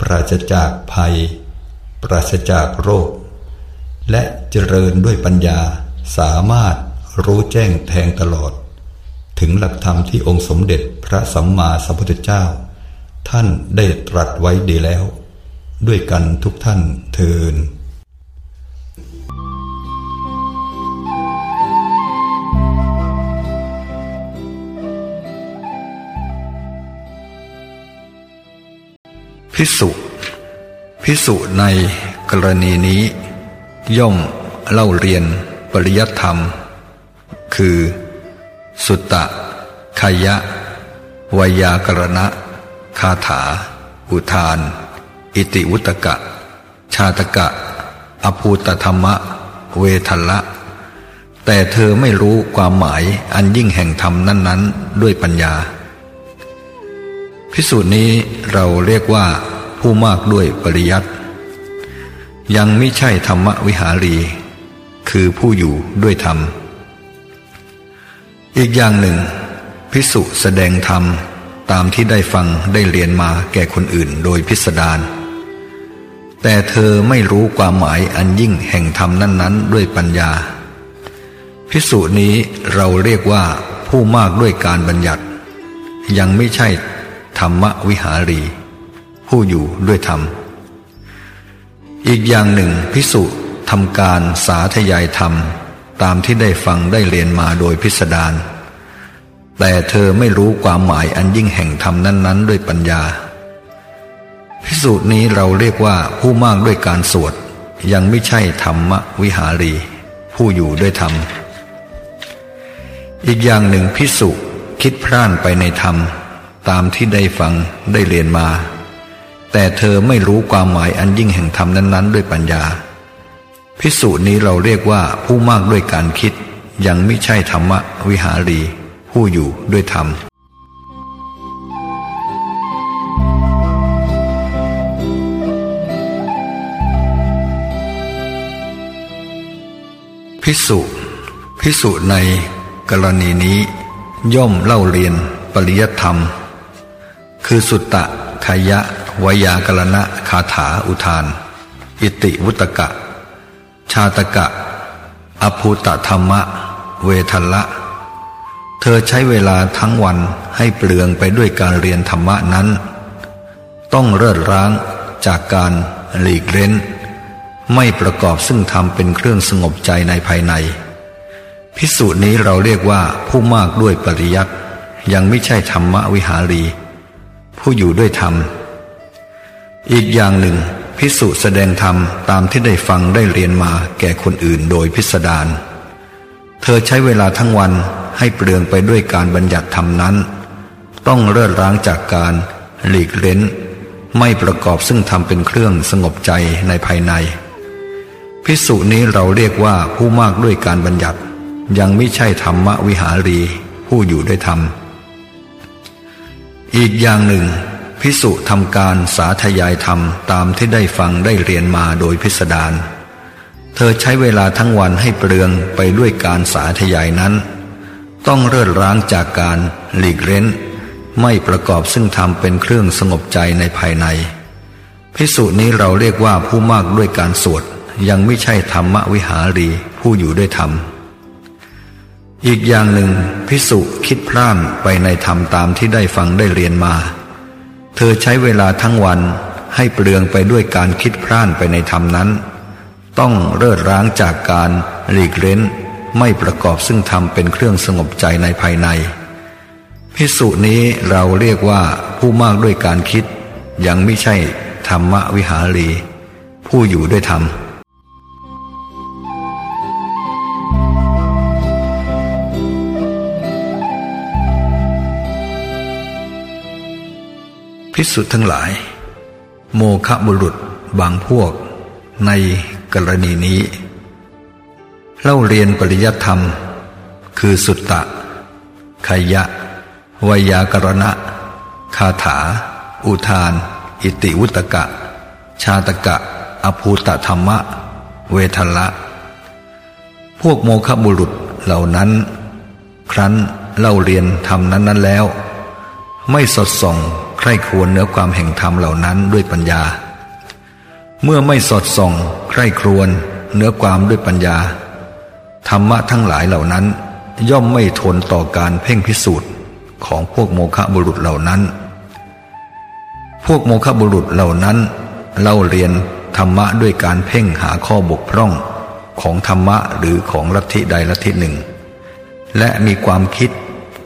ปราศจากภัย ปราศจากโรค และเจริญด้วยปัญญาสามารถรู้แจ้งแทงตลอด ถึงหลักธรรมที่องค์สมเด็จพระสัมมาสัมพุทธเจ้า ท่านได้ตรัสไว้ดีแล้ว ด้วยกันทุกท่านเทิน พิสุพิสุในกรณีนี้ ย่อมเล่าเรียนปริยัติธรรม คือ สุตตะขยะวยากรณะ คาถา อุทาน อิติวุตกะ ชาตกะ อภูตธรรมะ เวทัลละ แต่เธอไม่รู้ความหมายอันยิ่งแห่งธรรมนั้น ๆ ด้วยปัญญา พิสูจน์นี้เราเรียกว่าผู้มากด้วยปริยัติยังไม่ใช่ธรรมวิหารี คือผู้อยู่ด้วยธรรม อีกอย่างหนึ่ง พิสุแสดงธรรมตามที่ได้ฟังได้เรียนมาแก่คนอื่นโดยพิสดารแต่เธอไม่รู้ความหมายอันยิ่งแห่งธรรมนั้นๆ ด้วยปัญญา พิสุนี้เราเรียกว่าผู้มากด้วยการบัญญัติ ยังไม่ใช่ ธรรมวิหารี ผู้อยู่ด้วยธรรม อีกอย่างหนึ่งพิสุทำการสาธยายธรรม ตามที่ได้ฟังได้เรียนมาโดยพิสดารแต่เธอไม่รู้ความหมายอันยิ่งแห่งธรรมนั้น ๆ ด้วยปัญญา พิสูจน์นี้เราเรียกว่าผู้มากด้วยการสวด ยังไม่ใช่ธรรมวิหารี ผู้อยู่ด้วยธรรม อีกอย่างหนึ่งพิสุคิดพร่านไปในธรรม ตามที่ได้ฟังได้เรียนมา แต่เธอไม่รู้ความหมายอันยิ่งแห่งธรรมนั้นๆ ด้วยปัญญา พิสูจน์นี้เราเรียกว่าผู้มากด้วยการคิด ยังไม่ใช่ธรรมวิหารี ผู้อยู่ด้วยธรรมพิสุพิสุในกรณีนี้ ย่อมเล่าเรียนปริยธรรม คือสุตตะขยะวยากรณะคาถาอุทาน อิติวุตกะ ชาตกะ อภูตธรรมะ เวทัละ เธอใช้เวลาทั้งวันให้เปลืองไปด้วยการเรียนธรรมะนั้น ต้องเลิศร้างจากการหลีกเล้น ไม่ประกอบซึ่งธรรมเป็นเครื่องสงบใจในภายใน พิสูจน์นี้เราเรียกว่าผู้มากด้วยปริยัติยังไม่ใช่ธรรมวิหารี ผู้อยู่ด้วยธรรม อีกอย่างหนึ่ง พิสุแสดงธรรมตามที่ได้ฟังได้เรียนมาแก่คนอื่นโดยพิสดารเธอใช้เวลาทั้งวันให้เปลืองไปด้วยการบัญญัติธรรมนั้น ต้องเลิศร้างจากการหลีกเล้น ไม่ประกอบซึ่งทำเป็นเครื่องสงบใจในภายใน พิสุนี้เราเรียกว่าผู้มากด้วยการบัญญัติ ยังไม่ใช่ธรรมวิหารี ผู้อยู่ด้วยธรรม อีกอย่างหนึ่ง พิสุทำการสาธยายธรรมตามที่ได้ฟังได้เรียนมาโดยพิสดารเธอใช้เวลาทั้งวันให้เปลืองไปด้วยการสาธยายนั้น ต้องเลิดร้างจากการหลีกเล้น ไม่ประกอบซึ่งธรรมเป็นเครื่องสงบใจในภายใน พิสุนี้เราเรียกว่าผู้มากด้วยการสวดยังไม่ใช่ธรรมวิหารีผู้อยู่ด้วยธรรม อีกอย่างหนึ่งพิสุคิดพร่านไปในธรรมตามที่ได้ฟังได้เรียนมา เธอใช้เวลาทั้งวันให้เปลืองไปด้วยการคิดพร่านไปในธรรมนั้น ต้องเลิดร้างจากการหลีกเล้น ไม่ประกอบซึ่งธรรมเป็นเครื่องสงบใจในภายใน พิสุนี้เราเรียกว่าผู้มากด้วยการคิด ยังไม่ใช่ธรรมวิหารี ผู้อยู่ด้วยธรรม พิสุทธ์ทั้งหลาย โมฆะบุรุษบางพวก ในกรณีนี้ เล่าเรียนปริยธรรม คือสุตตะขยะวยากรณะ คาถา อุทาน อิติวุตกะ ชาตกะ อภูตธรรมะ เวทละพวกโมฆะบุรุษเหล่านั้น ครั้นเล่าเรียนธรรมนั้นนั้นแล้ว ไม่สดส่อง คร่ควรเนื้อความแห่งธรรมเหล่านั้นด้วยปัญญา เมื่อไม่สอดส่อง ใคร่ครวญเนื้อความด้วยปัญญา ธรรมะทั้งหลายเหล่านั้น ย่อมไม่ทนต่อการเพ่งพิสูจน์ของพวกโมฆะบุรุษเหล่านั้น พวกโมฆะบุรุษเหล่านั้นเล่าเรียนธรรมะด้วยการเพ่งหาข้อบกพร่องของธรรมะหรือของลัทธิใดลัทธิหนึ่ง และมีความคิด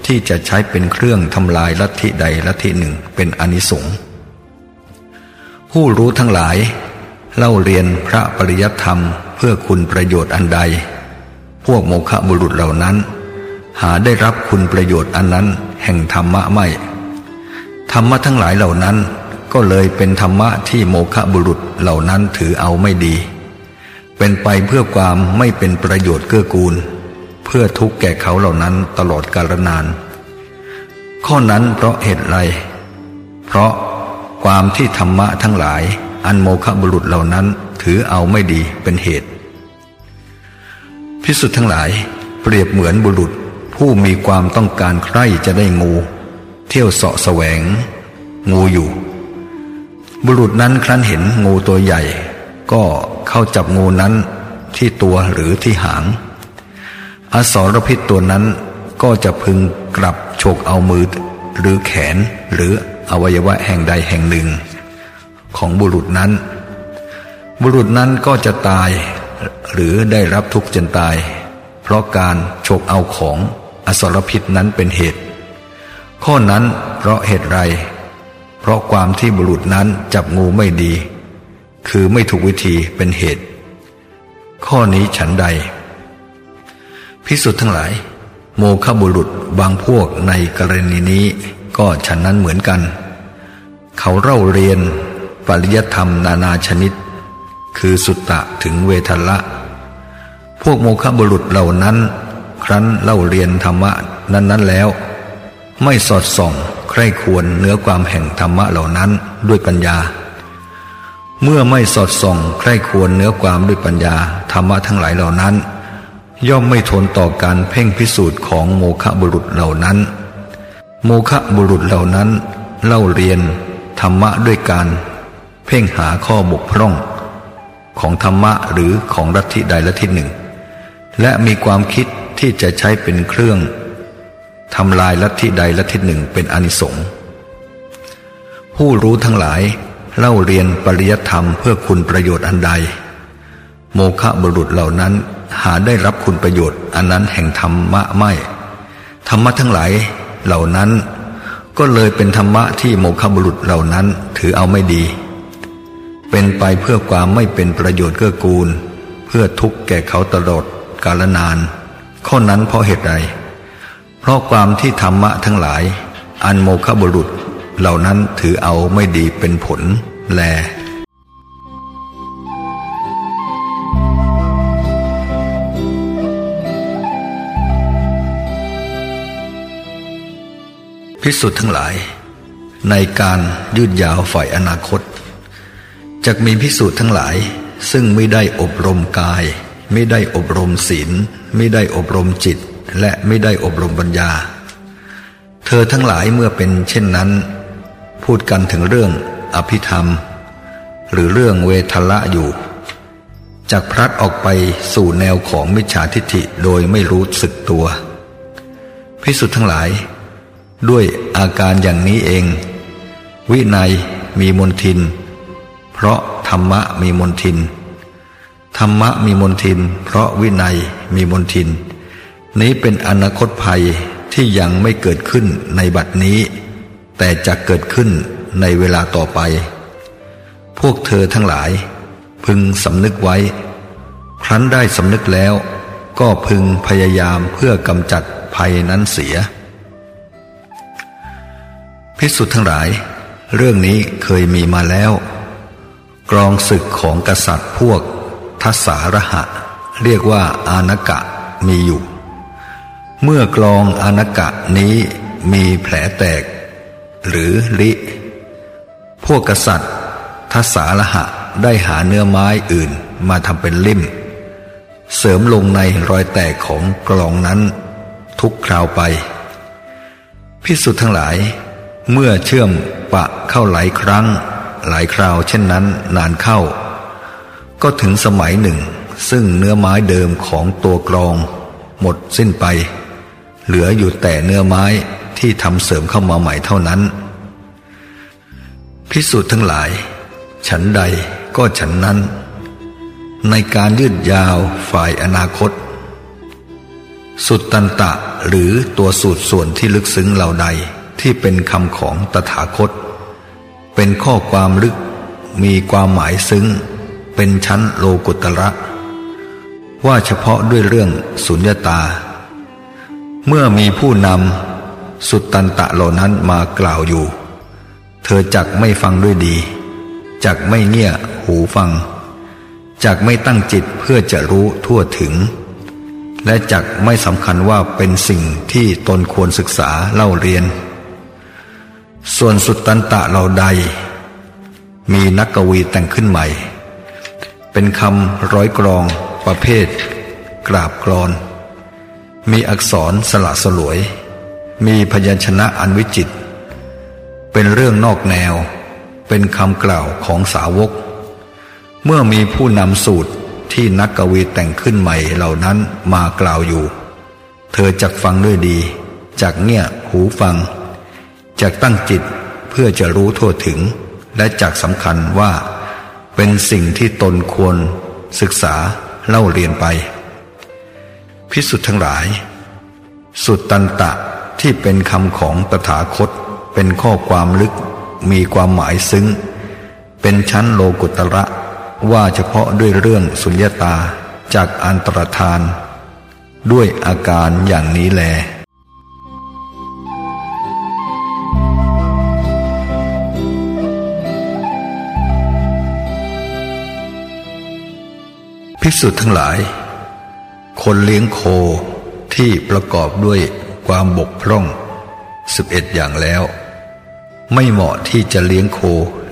ที่จะใช้เป็นเครื่องทำลายลัทธิใดลัทธิหนึ่งเป็นอนิสงส์ผู้รู้ทั้งหลาย เล่าเรียนพระปริยธรรมเพื่อคุณประโยชน์อันใด พวกโมฆะบุรุษเหล่านั้น หาได้รับคุณประโยชน์อันนั้นแห่งธรรมะไม่ ธรรมะทั้งหลายเหล่านั้นก็เลยเป็นธรรมะที่โมฆะบุรุษเหล่านั้นถือเอาไม่ดี เป็นไปเพื่อความไม่เป็นประโยชน์เกื้อกูล เพื่อทุกข์แก่เขาเหล่านั้นตลอดกาลนาน ข้อนั้นเพราะเหตุไร เพราะความที่ธรรมะทั้งหลาย อันโมฆะบุรุษเหล่านั้นถือเอาไม่ดีเป็นเหตุ พิสุทธ์ทั้งหลาย เปรียบเหมือนบุรุษผู้มีความต้องการใคร่จะได้งู เที่ยวเสาะแสวง งูอยู่ บุรุษนั้นครั้นเห็นงูตัวใหญ่ ก็เข้าจับงูนั้นที่ตัวหรือที่หาง อสรพิษตัวนั้นก็จะพึงกลับโฉกเอามือ หรือแขนหรืออวัยวะแห่งใดแห่งหนึ่ง ของบุรุษนั้น บุรุษนั้นก็จะตาย หรือได้รับทุกข์จนตาย เพราะการโฉกเอาของอสรพิษนั้นเป็นเหตุ ข้อนั้นเพราะเหตุไร เพราะความที่บุรุษนั้นจับงูไม่ดี คือไม่ถูกวิธีเป็นเหตุ ข้อนี้ฉันใด พิสุทธ์ทั้งหลาย โมฆะบุรุษบางพวกในกรณีนี้ก็ฉันนั้นเหมือนกัน เขาเล่าเรียนปริยธรรมนานาชนิด คือสุตตะถึงเวทละ พวกโมฆะบุรุษเหล่านั้น ครั้นเล่าเรียนธรรมะนั้นๆแล้ว ไม่สอดส่องใคร่ควรเนื้อความแห่งธรรมะเหล่านั้นด้วยปัญญา เมื่อไม่สอดส่องใคร่ควรเนื้อความด้วยปัญญาธรรมะทั้งหลายเหล่านั้น ย่อมไม่ทนต่อการเพ่งพิสูจน์ของโมฆะบุรุษเหล่านั้น โมฆะบุรุษเหล่านั้น เล่าเรียนธรรมะด้วยการ เพ่งหาข้อบกพร่อง ของธรรมะหรือของลัทธิใดลัทธิหนึ่ง และมีความคิดที่จะใช้เป็นเครื่องทำลายลัทธิใดลัทธิหนึ่งเป็นอนิสงส์ผู้รู้ทั้งหลายเล่าเรียนปริยธรรมเพื่อคุณประโยชน์อันใด โมฆะบุรุษเหล่านั้น หาได้รับคุณประโยชน์ อันนั้นแห่งธรรมะไม่ ธรรมะทั้งหลายเหล่านั้น ก็เลยเป็นธรรมะที่โมฆะบุรุษเหล่านั้นถือเอาไม่ดี เป็นไปเพื่อความไม่เป็นประโยชน์เกื้อกูล เพื่อทุกข์แก่เขาตลอดกาลนาน ข้อนั้นเพราะเหตุใด เพราะความที่ธรรมะทั้งหลาย อันโมฆะบุรุษเหล่านั้นถือเอาไม่ดีเป็นผลแล พิสุทธ์ทั้งหลาย ในการยืดยาวฝ่ายอนาคตจะมีพิสูจน์ทั้งหลาย ซึ่งไม่ได้อบรมกาย ไม่ได้อบรมศีล ไม่ได้อบรมจิต และไม่ได้อบรมปัญญา เธอทั้งหลายเมื่อเป็นเช่นนั้น พูดกันถึงเรื่องอภิธรรม หรือเรื่องเวทละอยู่จากพลัดออกไปสู่แนวของมิจฉาทิฏฐิโดยไม่รู้สึกตัว พิสุทธ์ทั้งหลาย ด้วยอาการอย่างนี้เอง วินัยมีมนทิน เพราะธรรมะมีมนทิน ธรรมะมีมนทิน เพราะวินัยมีมนทิน นี้เป็นอนาคตภัยที่ยังไม่เกิดขึ้นในบัดนี้ แต่จะเกิดขึ้นในเวลาต่อไป พวกเธอทั้งหลาย พึงสำนึกไว้ ครั้นได้สำนึกแล้ว ก็พึงพยายามเพื่อกำจัดภัยนั้นเสีย พิสุทธ์ทั้งหลาย เรื่องนี้เคยมีมาแล้ว กรองศึกของกษัตริย์พวกทัศารหะ เรียกว่าอานกะมีอยู่ เมื่อกรองอานกะนี้มีแผลแตก หรือลิ พวกกษัตริย์ทัศารหะได้หาเนื้อไม้อื่นมาทำเป็นลิ่ม เสริมลงในรอยแตกของกลองนั้น ทุกคราวไป พิสุทธ์ทั้งหลาย เมื่อเชื่อมปะเข้าหลายครั้ง หลายคราวเช่นนั้นนานเข้า ก็ถึงสมัยหนึ่ง ซึ่งเนื้อไม้เดิมของตัวกรอง หมดสิ้นไป เหลืออยู่แต่เนื้อไม้ที่ทำเสริมเข้ามาใหม่เท่านั้น พิสุทธ์ทั้งหลาย ฉันใดก็ฉันนั้น ในการยืดยาวฝ่ายอนาคต สุดตันตะหรือตัวสูตรส่วนที่ลึกซึ้งเหล่าใด ที่เป็นคำของตถาคต เป็นข้อความลึกมีความหมายซึ้ง เป็นชั้นโลกุตระ ว่าเฉพาะด้วยเรื่องสุญญตา เมื่อมีผู้นำสุดตันตะเหล่านั้นมากล่าวอยู่ เธอจักไม่ฟังด้วยดี จักไม่เงี่ยหูฟัง จักไม่ตั้งจิตเพื่อจะรู้ทั่วถึง และจักไม่สำคัญว่าเป็นสิ่งที่ตนควรศึกษาเล่าเรียน ส่วนสุดตันตะเราใด มีนักกวีแต่งขึ้นใหม่ เป็นคำร้อยกรอง ประเภท กราบกรอน มีอักษรสละสลวย มีพยัญชนะอันวิจิต เป็นเรื่องนอกแนว เป็นคำกล่าวของสาวก เมื่อมีผู้นำสูตรที่นักกวีแต่งขึ้นใหม่เหล่านั้นมากล่าวอยู่ เธอจักฟังด้วยดีจักเงี่ยหูฟัง จักตั้งจิตเพื่อจะรู้ทั่วถึง และจักสำคัญว่า เป็นสิ่งที่ตนควรศึกษาเล่าเรียนไป พิสุทธ์ทั้งหลาย สุดตันตะที่เป็นคำของตถาคต เป็นข้อความลึกมีความหมายซึ้ง เป็นชั้นโลกุตระว่าเฉพาะด้วยเรื่องสุญญตาจากอันตรธาน ด้วยอาการอย่างนี้แล ภิกษุทั้งหลาย คนเลี้ยงโคที่ประกอบด้วยความบกพร่องสิบเอ็ดอย่างแล้ว ไม่เหมาะที่จะเลี้ยงโค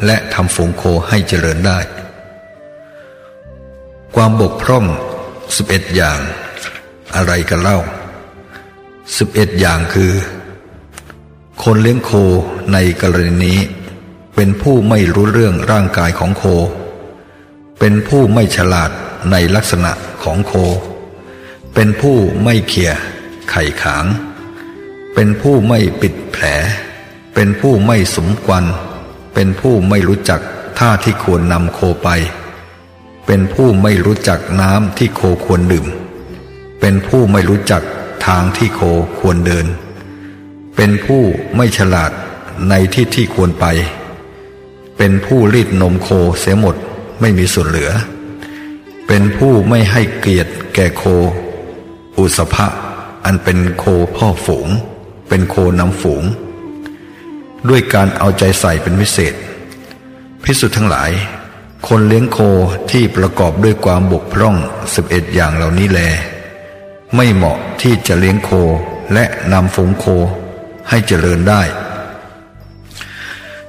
และทำฝูงโคให้เจริญได้ ความบกพร่องสิบเอ็ดอย่าง อะไรกันเล่าสิบเอ็ดอย่างคือ คนเลี้ยงโคในกรณีนี้ เป็นผู้ไม่รู้เรื่องร่างกายของโค เป็นผู้ไม่ฉลาด ในลักษณะของโค เป็นผู้ไม่เขี่ยไข่ขาง เป็นผู้ไม่ปิดแผล เป็นผู้ไม่สมควัน เป็นผู้ไม่รู้จักท่าที่ควรนำโคไป เป็นผู้ไม่รู้จักน้ำที่โคควรดื่ม เป็นผู้ไม่รู้จักทางที่โคควรเดิน เป็นผู้ไม่ฉลาดในที่ที่ควรไป เป็นผู้รีดนมโคเสียหมดไม่มีส่วนเหลือ เป็นผู้ไม่ให้เกียรติแก่โค อุสภะอันเป็นโคพ่อฝูง เป็นโคนำฝูง ด้วยการเอาใจใส่เป็นพิเศษ พิสุทธ์ทั้งหลาย คนเลี้ยงโคที่ประกอบด้วยความบกพร่องสิบเอ็ดอย่างเหล่านี้แล ไม่เหมาะที่จะเลี้ยงโคและนำฝูงโคให้เจริญได้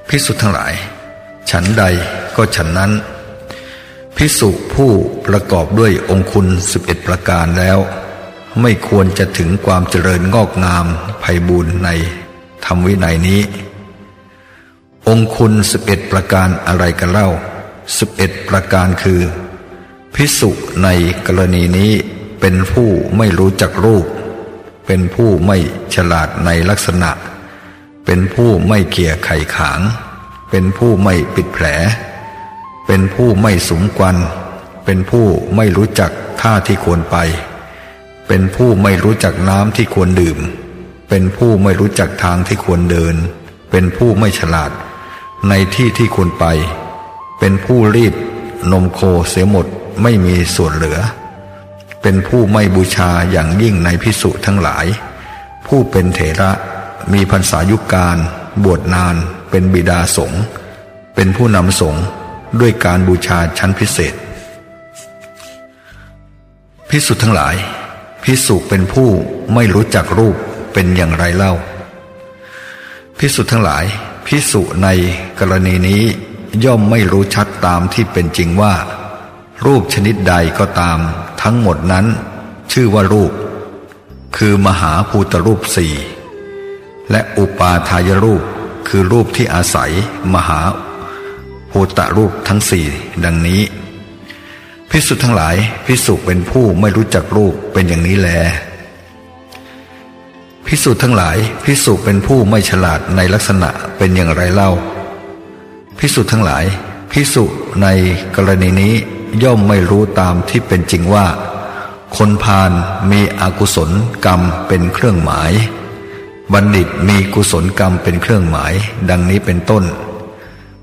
พิสุทั้งหลาย ฉันใดก็ฉันนั้น พิสุผู้ประกอบด้วยองคุณสิบเอ็ดประการแล้ว ไม่ควรจะถึงความเจริญงอกงามไพบูรณ์ในธรรมวินัยนี้ องคุณสิบเอ็ดประการอะไรกันเล่าสิบเอ็ดประการคือพิสุในกรณีนี้เป็นผู้ไม่รู้จักรูป เป็นผู้ไม่ฉลาดในลักษณะ เป็นผู้ไม่เกี่ยไข่ขาง เป็นผู้ไม่ปิดแผล เป็นผู้ไม่สมกวันเป็นผู้ไม่รู้จักท่าที่ควรไป เป็นผู้ไม่รู้จักน้ำที่ควรดื่ม เป็นผู้ไม่รู้จักทางที่ควรเดิน เป็นผู้ไม่ฉลาด ในที่ที่ควรไป เป็นผู้รีดนมโคเสียหมดไม่มีส่วนเหลือ เป็นผู้ไม่บูชาอย่างยิ่งในพิสุทั้งหลาย ผู้เป็นเถระมีพรรษายุการ บวชนาน เป็นบิดาสงฆ์เป็นผู้นำสงฆ์ ด้วยการบูชาชั้นพิเศษ พิสุทั้งหลาย พิสุเป็นผู้ไม่รู้จักรูปเป็นอย่างไรเล่า พิสุทั้งหลาย พิสุในกรณีนี้ย่อมไม่รู้ชัดตามที่เป็นจริงว่า รูปชนิดใดก็ตาม ทั้งหมดนั้น ชื่อว่ารูป คือมหาภูตรูปสี่และอุปาทายรูปคือรูปที่อาศัยมหา ภูตรูปทั้งสี่ดังนี้พิสุทั้งหลายพิสุเป็นผู้ไม่รู้จักรูปเป็นอย่างนี้แลพิสุทั้งหลายพิสุเป็นผู้ไม่ฉลาดในลักษณะเป็นอย่างไรเล่าพิสุทั้งหลายพิสุในกรณีนี้ย่อมไม่รู้ตามที่เป็นจริงว่า คนพาลมีอกุศลกรรมเป็นเครื่องหมาย บัณฑิตมีกุศลกรรมเป็นเครื่องหมาย ดังนี้เป็นต้น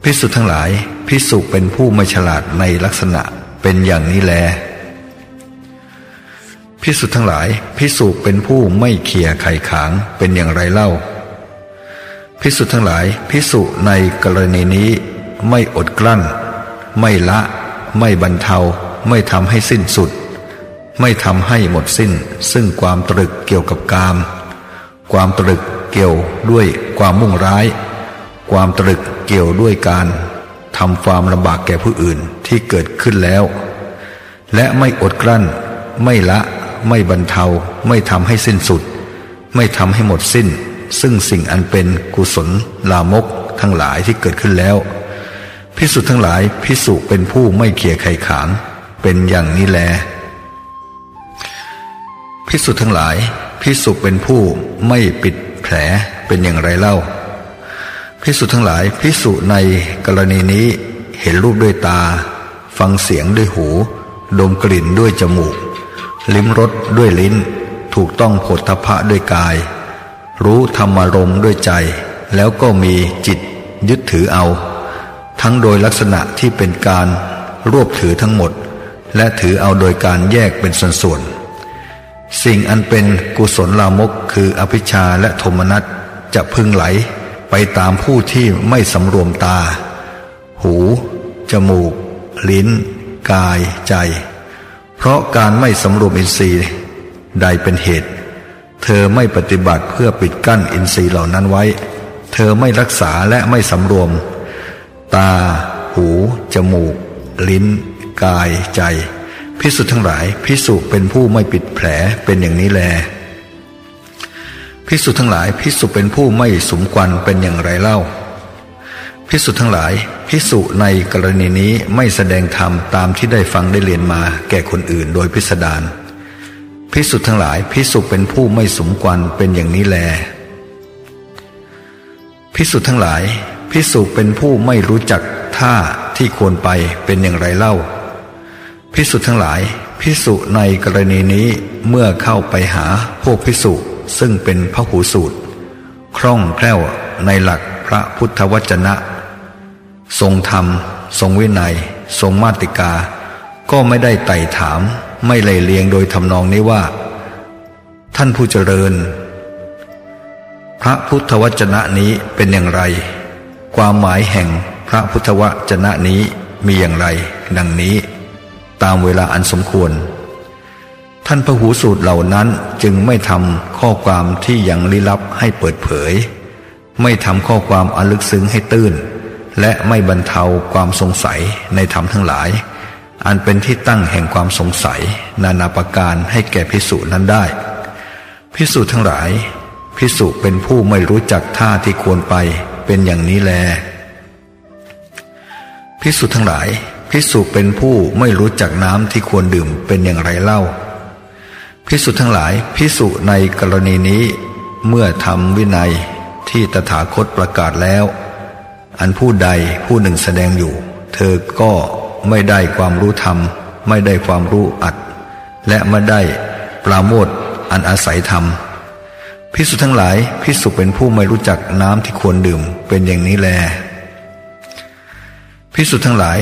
พิสุทั้งหลายพิสุเป็นผู้ไม่ฉลาดในลักษณะเป็นอย่างนี้แลพิสุทั้งหลายพิสุเป็นผู้ไม่เขี่ยไข่ขางเป็นอย่างไรเล่า พิสุทั้งหลายพิสุในกรณีนี้ไม่อดกลั้น ไม่ละ ไม่บรรเทา ไม่ทำให้สิ้นสุด ไม่ทำให้หมดสิ้น ซึ่งความตรึกเกี่ยวกับกาม ความตรึกเกี่ยวด้วยความมุ่งร้าย ความตรึกเกี่ยวด้วยการทำความลำบากแก่ผู้อื่นที่เกิดขึ้นแล้ว และไม่อดกลั้น ไม่ละ ไม่บรรเทา ไม่ทำให้สิ้นสุด ไม่ทำให้หมดสิ้น ซึ่งสิ่งอันเป็นกุศลลามกทั้งหลายที่เกิดขึ้นแล้ว พิสุทั้งหลายพิสุเป็นผู้ไม่เขี่ยไข่ขางเป็นอย่างนี้แล พิสุทั้งหลายพิสุเป็นผู้ไม่ปิดแผลเป็นอย่างไรเล่า พิสุทั้งหลายพิสุในกรณีนี้เห็นรูปด้วยตา ฟังเสียงด้วยหู ดมกลิ่นด้วยจมูก ลิ้มรสด้วยลิ้น ถูกต้องผลทพะด้วยกาย รู้ธรรมารมด้วยใจ แล้วก็มีจิตยึดถือเอา ทั้งโดยลักษณะที่เป็นการรวบถือทั้งหมด และถือเอาโดยการแยกเป็นส่วนๆสิ่งอันเป็นกุศลลามกคืออภิชาและโทมนัสจะพึงไหล ไปตามผู้ที่ไม่สำรวมตา หู จมูก ลิ้น กาย ใจ เพราะการไม่สำรวมอินทรีย์ใดเป็นเหตุ เธอไม่ปฏิบัติเพื่อปิดกั้นอินทรีย์เหล่านั้นไว้ เธอไม่รักษาและไม่สำรวม ตา หู จมูก ลิ้น กาย ใจ พิสุทั้งหลายพิสุเป็นผู้ไม่ปิดแผลเป็นอย่างนี้แล พิสุทั้งหลายพิสุเป็นผู้ไม่สมควันเป็นอย่างไรเล่าพิสุทั้งหลายพิสุในกรณีนี้ไม่แสดงธรรมตามที่ได้ฟังได้เรียนมา แก่คนอื่นโดยพิสดารพิสุทั้งหลายพิสุเป็นผู้ไม่สมควันเป็นอย่างนี้แลพิสุทั้งหลายพิสุเป็นผู้ไม่รู้จักท่าที่ควรไปเป็นอย่างไรเล่าพิสุทั้งหลายพิสุในกรณีนี้เมื่อเข้าไปหาพวกพิสุ ซึ่งเป็นพระหูสูตร คล่องแคล่วในหลักพระพุทธวจนะ ทรงธรรม ทรงวินัย ทรงมาติกา ก็ไม่ได้ไต่ถาม ไม่เลยเลียงโดยทำนองนี้ว่า ท่านผู้เจริญ พระพุทธวจนะนี้เป็นอย่างไร ความหมายแห่งพระพุทธวจนะนี้มีอย่างไร ดังนี้ ตามเวลาอันสมควร ท่านพระหูสูตรเหล่านั้นจึงไม่ทำข้อความที่ยังลี้ลับให้เปิดเผย ไม่ทำข้อความอันลึกซึ้งให้ตื้น และไม่บรรเทาความสงสัยในธรรมทั้งหลาย อันเป็นที่ตั้งแห่งความสงสัย นานาประการให้แก่พิสุนั้นได้ พิสุทั้งหลาย พิสุเป็นผู้ไม่รู้จักท่าที่ควรไปเป็นอย่างนี้แล พิสุทั้งหลาย พิสุเป็นผู้ไม่รู้จักน้ำที่ควรดื่มเป็นอย่างไรเล่า พิสุทั้งหลายพิสุในกรณีนี้ เมื่อทำวินัยที่ตถาคตประกาศแล้ว อันผู้ใดผู้หนึ่งแสดงอยู่ เธอก็ไม่ได้ความรู้ธรรม ไม่ได้ความรู้อัด และไม่ได้ปราโมทอันอาศัยธรรมพิสุทั้งหลายพิสุเป็นผู้ไม่รู้จักน้ำที่ควรดื่มเป็นอย่างนี้แลพิสุทั้งหลาย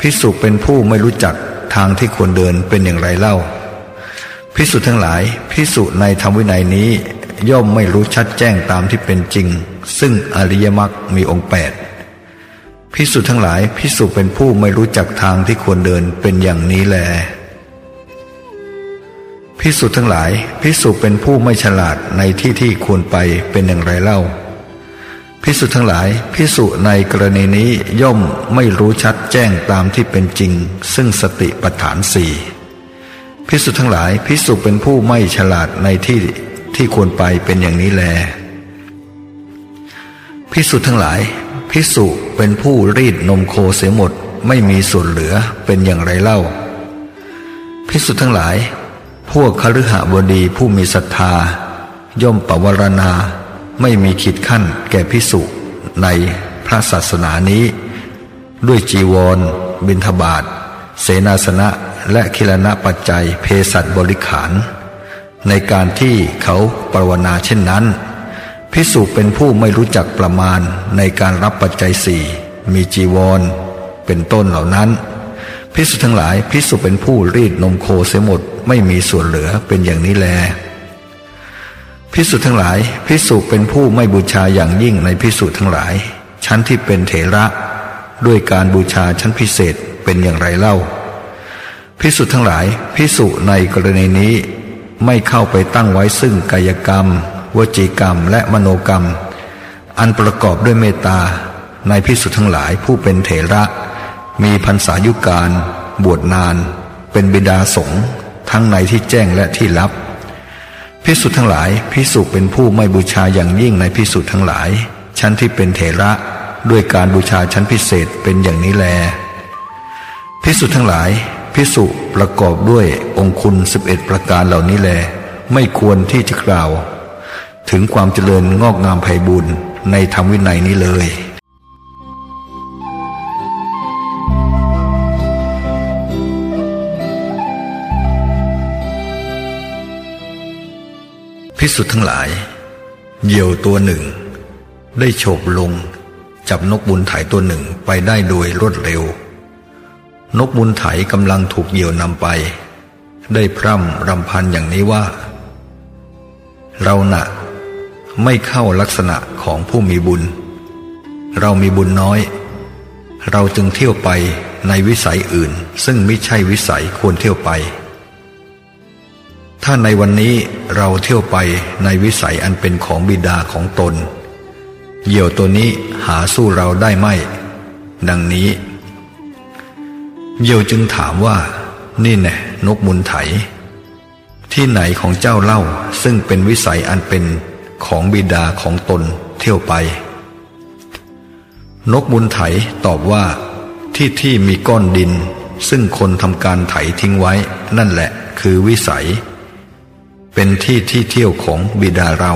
พิสุเป็นผู้ไม่รู้จักทางที่ควรเดินเป็นอย่างไรเล่า พิสุทั้งหลายพิสุในธรรมวินัยนี้ ย่อมไม่รู้ชัดแจ้งตามที่เป็นจริง ซึ่งอริยมรรคมีองค์แปดพิสุทั้งหลายพิสุเป็นผู้ไม่รู้จักทางที่ควรเดินเป็นอย่างนี้แลพิสุทั้งหลายพิสุเป็นผู้ไม่ฉลาดในที่ที่ควรไปเป็นอย่างไรเล่าพิสุทั้งหลายพิสุในกรณีนี้ย่อมไม่รู้ชัดแจ้งตามที่เป็นจริง ซึ่งสติปัฏฐานสี่ พิสุทั้งหลายพิสุเป็นผู้ไม่ฉลาดในที่ที่ควรไปเป็นอย่างนี้แลพิสุทั้งหลายพิสุเป็นผู้รีดนมโคเสียหมดไม่มีส่วนเหลือเป็นอย่างไรเล่าพิสุทั้งหลาย พวกคฤหบดีผู้มีศรัทธา ย่อมปวารณาไม่มีขีดขั้นแก่พิสุในพระศาสนานี้ ด้วยจีวร บิณฑบาตเสนาสนะ และคิลณะปัจจัยเพสัตบริขาร ในการที่เขาปรวนาเช่นนั้น พิสุเป็นผู้ไม่รู้จักประมาณในการรับปัจจัยสี่มีจีวร เป็นต้นเหล่านั้น พิสุทั้งหลายพิสุเป็นผู้รีดนมโคเสียหมดไม่มีส่วนเหลือเป็นอย่างนี้แลพิสุทั้งหลายพิสุเป็นผู้ไม่บูชาอย่างยิ่งในพิสุทั้งหลาย ชั้นที่เป็นเถระ ด้วยการบูชาชั้นพิเศษเป็นอย่างไรเล่า พิสุทั้งหลายพิสุในกรณีนี้ไม่เข้าไปตั้งไว้ซึ่งกายกรรม วจีกรรมและมโนกรรม อันประกอบด้วยเมตตาในพิสุทั้งหลายผู้เป็นเถระ มีพรรษายุการ บวชนาน เป็นบิดาสงฆ์ทั้งในที่แจ้งและที่ลับพิสุทั้งหลายพิสุเป็นผู้ไม่บูชาอย่างยิ่งในพิสุทั้งหลาย ชั้นที่เป็นเถระด้วยการบูชาชั้นพิเศษเป็นอย่างนี้แลพิสุทั้งหลาย พิสุประกอบด้วยองคุณสิบเอ็ดประการเหล่านี้แล ไม่ควรที่จะกล่าว ถึงความเจริญงอกงามไพบุญในธรรมวินัยนี้เลยพิสุทั้งหลาย เหยี่ยวตัวหนึ่ง ได้โฉบลง จับนกบุญถ่ายตัวหนึ่งไปได้โดยรวดเร็ว นกบุญไถกำลังถูกเหยี่ยวนำไป ได้พร่ำรำพันอย่างนี้ว่า เราหนะไม่เข้าลักษณะของผู้มีบุญ เรามีบุญน้อย เราจึงเที่ยวไปในวิสัยอื่น ซึ่งไม่ใช่วิสัยควรเที่ยวไป ถ้าในวันนี้เราเที่ยวไปในวิสัยอันเป็นของบิดาของตน เหยี่ยวตัวนี้หาสู้เราได้ไหมดังนี้ เยวจึงถามว่า นี่แน่นกมุนไถ ที่ไหนของเจ้าเล่าซึ่งเป็นวิสัยอันเป็นของบิดาของตนเที่ยวไป นกบุญไถตอบว่า ที่ที่มีก้อนดิน ซึ่งคนทำการไถทิ้งไว้ นั่นแหละคือวิสัย เป็นที่ที่เที่ยวของบิดาเรา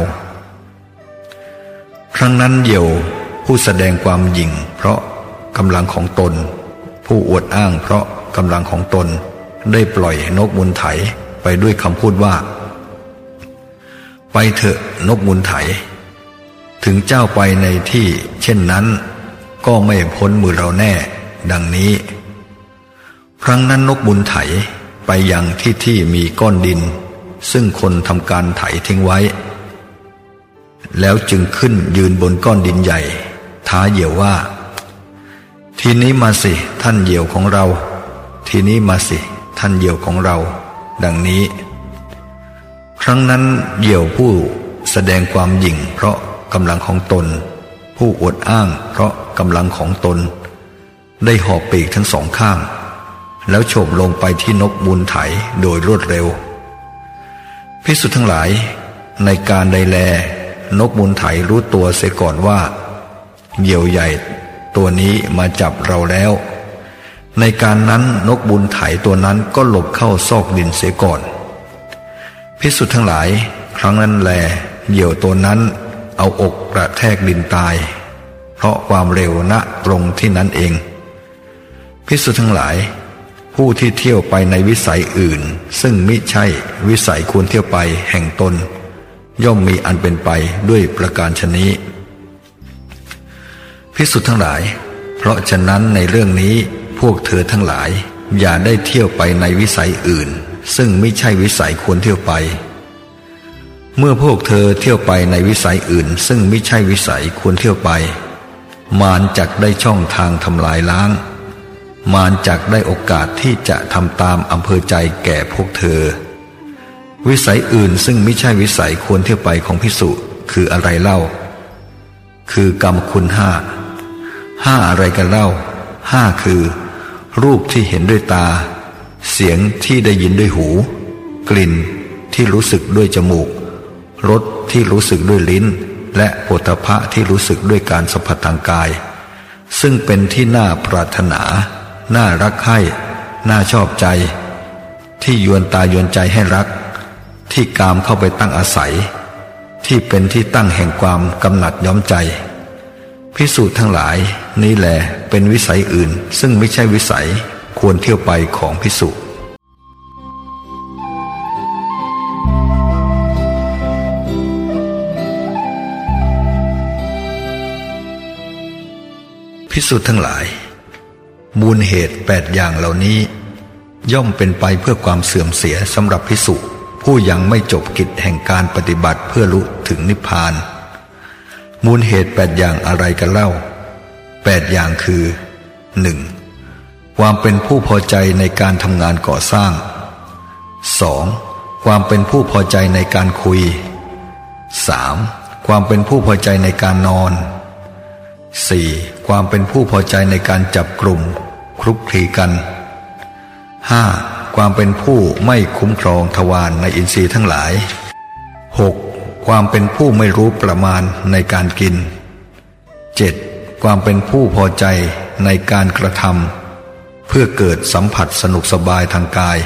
ครั้งนั้นเยวผู้แสดงความหยิ่ง เพราะกำลังของตน ผู้อวดอ้างเพราะกำลังของตน ได้ปล่อยนกมุนไถไปด้วยคำพูดว่า ไปเถอะนกมุนไถ ถึงเจ้าไปในที่เช่นนั้น ก็ไม่พ้นมือเราแน่ ดังนี้ ครั้งนั้นนกบุญไถไปยังที่ที่มีก้อนดิน ซึ่งคนทำการไถทิ้งไว้ แล้วจึงขึ้นยืนบนก้อนดินใหญ่ ท้าเหยี่ยวว่า ทีนี้มาสิ ท่านเหยี่ยวของเรา ทีนี้มาสิ ท่านเหยี่ยวของเรา ดังนี้ ครั้งนั้นเหยี่ยวผู้แสดงความหยิ่งเพราะกำลังของตน ผู้อวดอ้างเพราะกำลังของตน ได้หอบปีกทั้งสองข้าง แล้วโฉบลงไปที่นกมูลไถโดยรวดเร็วพิสุทั้งหลาย ในการใดแล นกมูลไถรู้ตัวเสียก่อนว่า เหยี่ยวใหญ่ ตัวนี้มาจับเราแล้ว ในการนั้นนกบุญไถตัวนั้นก็หลบเข้าซอกดินเสียก่อน พิสุทธ์ทั้งหลาย ครั้งนั้นแล เหยี่ยวตัวนั้นเอาอกกระแทกดินตาย เพราะความเร็วณตรงที่นั้นเอง พิสุทั้งหลาย ผู้ที่เที่ยวไปในวิสัยอื่น ซึ่งมิใช่วิสัยควรเที่ยวไปแห่งตน ย่อมมีอันเป็นไปด้วยประการชนี้ พิสุทั้งหลาย เพราะฉะนั้นในเรื่องนี้พวกเธอทั้งหลาย อย่าได้เที่ยวไปในวิสัยอื่น ซึ่งไม่ใช่วิสัยควรเที่ยวไป เมื่อพวกเธอเที่ยวไปในวิสัยอื่น ซึ่งไม่ใช่วิสัยควรเที่ยวไป มารจักได้ช่องทางทำลายล้าง มารจักได้โอกาสที่จะทำตามอำเภอใจแก่พวกเธอ วิสัยอื่นซึ่งไม่ใช่วิสัยควรเที่ยวไปของพิสุคืออะไรเล่า คือกรรมคุณห้า ห้าอะไรกันเล่าห้าคือ รูปที่เห็นด้วยตา เสียงที่ได้ยินด้วยหู กลิ่นที่รู้สึกด้วยจมูกรสที่รู้สึกด้วยลิ้น และโผฏฐะที่รู้สึกด้วยการสัมผัสทางกาย ซึ่งเป็นที่น่าปรารถนา น่ารักใคร่น่าชอบใจ ที่ยวนตายวนใจให้รัก ที่กามเข้าไปตั้งอาศัย ที่เป็นที่ตั้งแห่งความกำหนัดย้อมใจ พิสูจน์ทั้งหลายนี่แหละเป็นวิสัยอื่น ซึ่งไม่ใช่วิสัยควรเที่ยวไปของพิสูจน์พิสูจน์ทั้งหลาย มูลเหตุแปดอย่างเหล่านี้ ย่อมเป็นไปเพื่อความเสื่อมเสียสำหรับพิสุผู้ยังไม่จบกิจแห่งการปฏิบัติเพื่อรู้ถึงนิพพาน มูลเหตุแปดอย่างอะไรกันเล่าแปดอย่างคือหนึ่งความเป็นผู้พอใจในการทำงานก่อสร้าง 2. ความเป็นผู้พอใจในการคุย 3. ความเป็นผู้พอใจในการนอน 4. ความเป็นผู้พอใจในการจับกลุ่ม คลุกคลีกัน 5. ความเป็นผู้ไม่คุ้มครองทวารในอินทรีย์ทั้งหลาย 6. ความเป็นผู้ไม่รู้ประมาณในการกิน 7. ความเป็นผู้พอใจในการกระทำเพื่อเกิดสัมผัสสนุกสบายทางกาย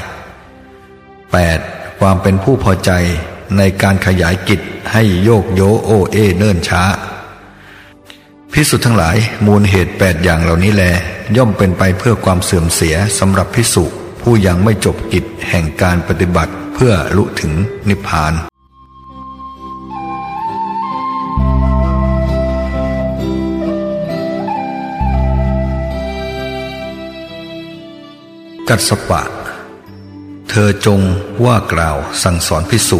8. ความเป็นผู้พอใจในการขยายกิจให้โยกโยโอเอเนิ่นช้า พิสุทั้งหลายมูลเหตุแปดอย่างเหล่านี้แล ย่อมเป็นไปเพื่อความเสื่อมเสียสำหรับพิสุผู้ยังไม่จบกิจแห่งการปฏิบัติเพื่อลุถึงนิพพาน กัสปะ เธอจงว่ากล่าวสั่งสอนพิสุ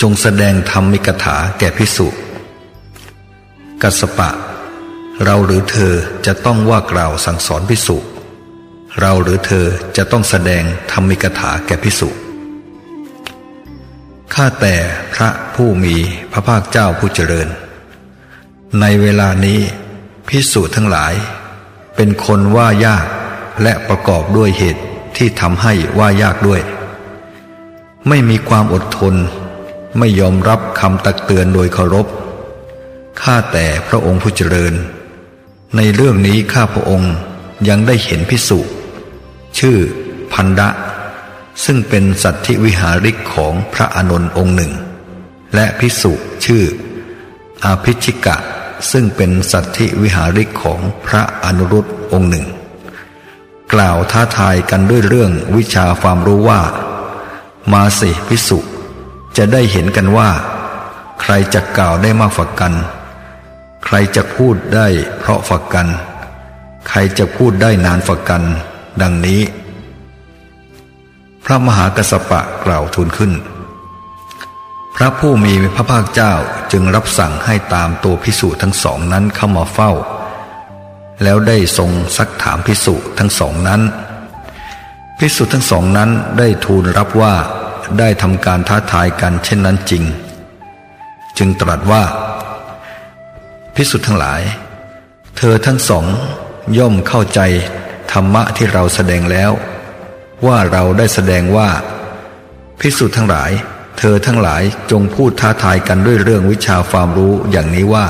จงแสดงธรรมิกถาแก่พิสุกัสปะ เราหรือเธอจะต้องว่ากล่าวสั่งสอนพิสุเราหรือเธอจะต้องแสดงธรรมิกถาแก่พิสุข้าแต่พระผู้มีพระภาคเจ้าผู้เจริญ ในเวลานี้พิสุทั้งหลาย เป็นคนว่ายาก และประกอบด้วยเหตุที่ทำให้ว่ายากด้วย ไม่มีความอดทน ไม่ยอมรับคำตักเตือนโดยเคารพข้าแต่พระองค์ผู้เจริญ ในเรื่องนี้ข้าพระองค์ยังได้เห็นพิสุชื่อพันดะ ซึ่งเป็นสัตธิวิหาริกของพระอานนท์องค์หนึ่ง และพิสุชื่อ อาพิชิกะ ซึ่งเป็นสัตธิวิหาริกของพระอนุรุตองค์หนึ่ง กล่าวท้าทายกันด้วยเรื่องวิชาความรู้ว่า มาสิพิสุจะได้เห็นกันว่า ใครจะกล่าวได้มากฝักกัน ใครจะพูดได้เพราะฝักกัน ใครจะพูดได้นานฝักกัน ดังนี้ พระมหากสปะกล่าวทูลขึ้น พระผู้มีพระภาคเจ้าจึงรับสั่งให้ตามตัวพิสุทั้งสองนั้นเข้ามาเฝ้า แล้วได้ทรงซักถามพิสุทั้งสองนั้น พิสุทั้งสองนั้นได้ทูลรับว่าได้ทำการท้าทายกันเช่นนั้นจริง จึงตรัสว่า พิสุทั้งหลาย เธอทั้งสองย่อมเข้าใจธรรมะที่เราแสดงแล้ว ว่าเราได้แสดงว่า พิสุทั้งหลาย เธอทั้งหลายจงพูดท้าทายกันด้วยเรื่องวิชาความรู้อย่างนี้ว่า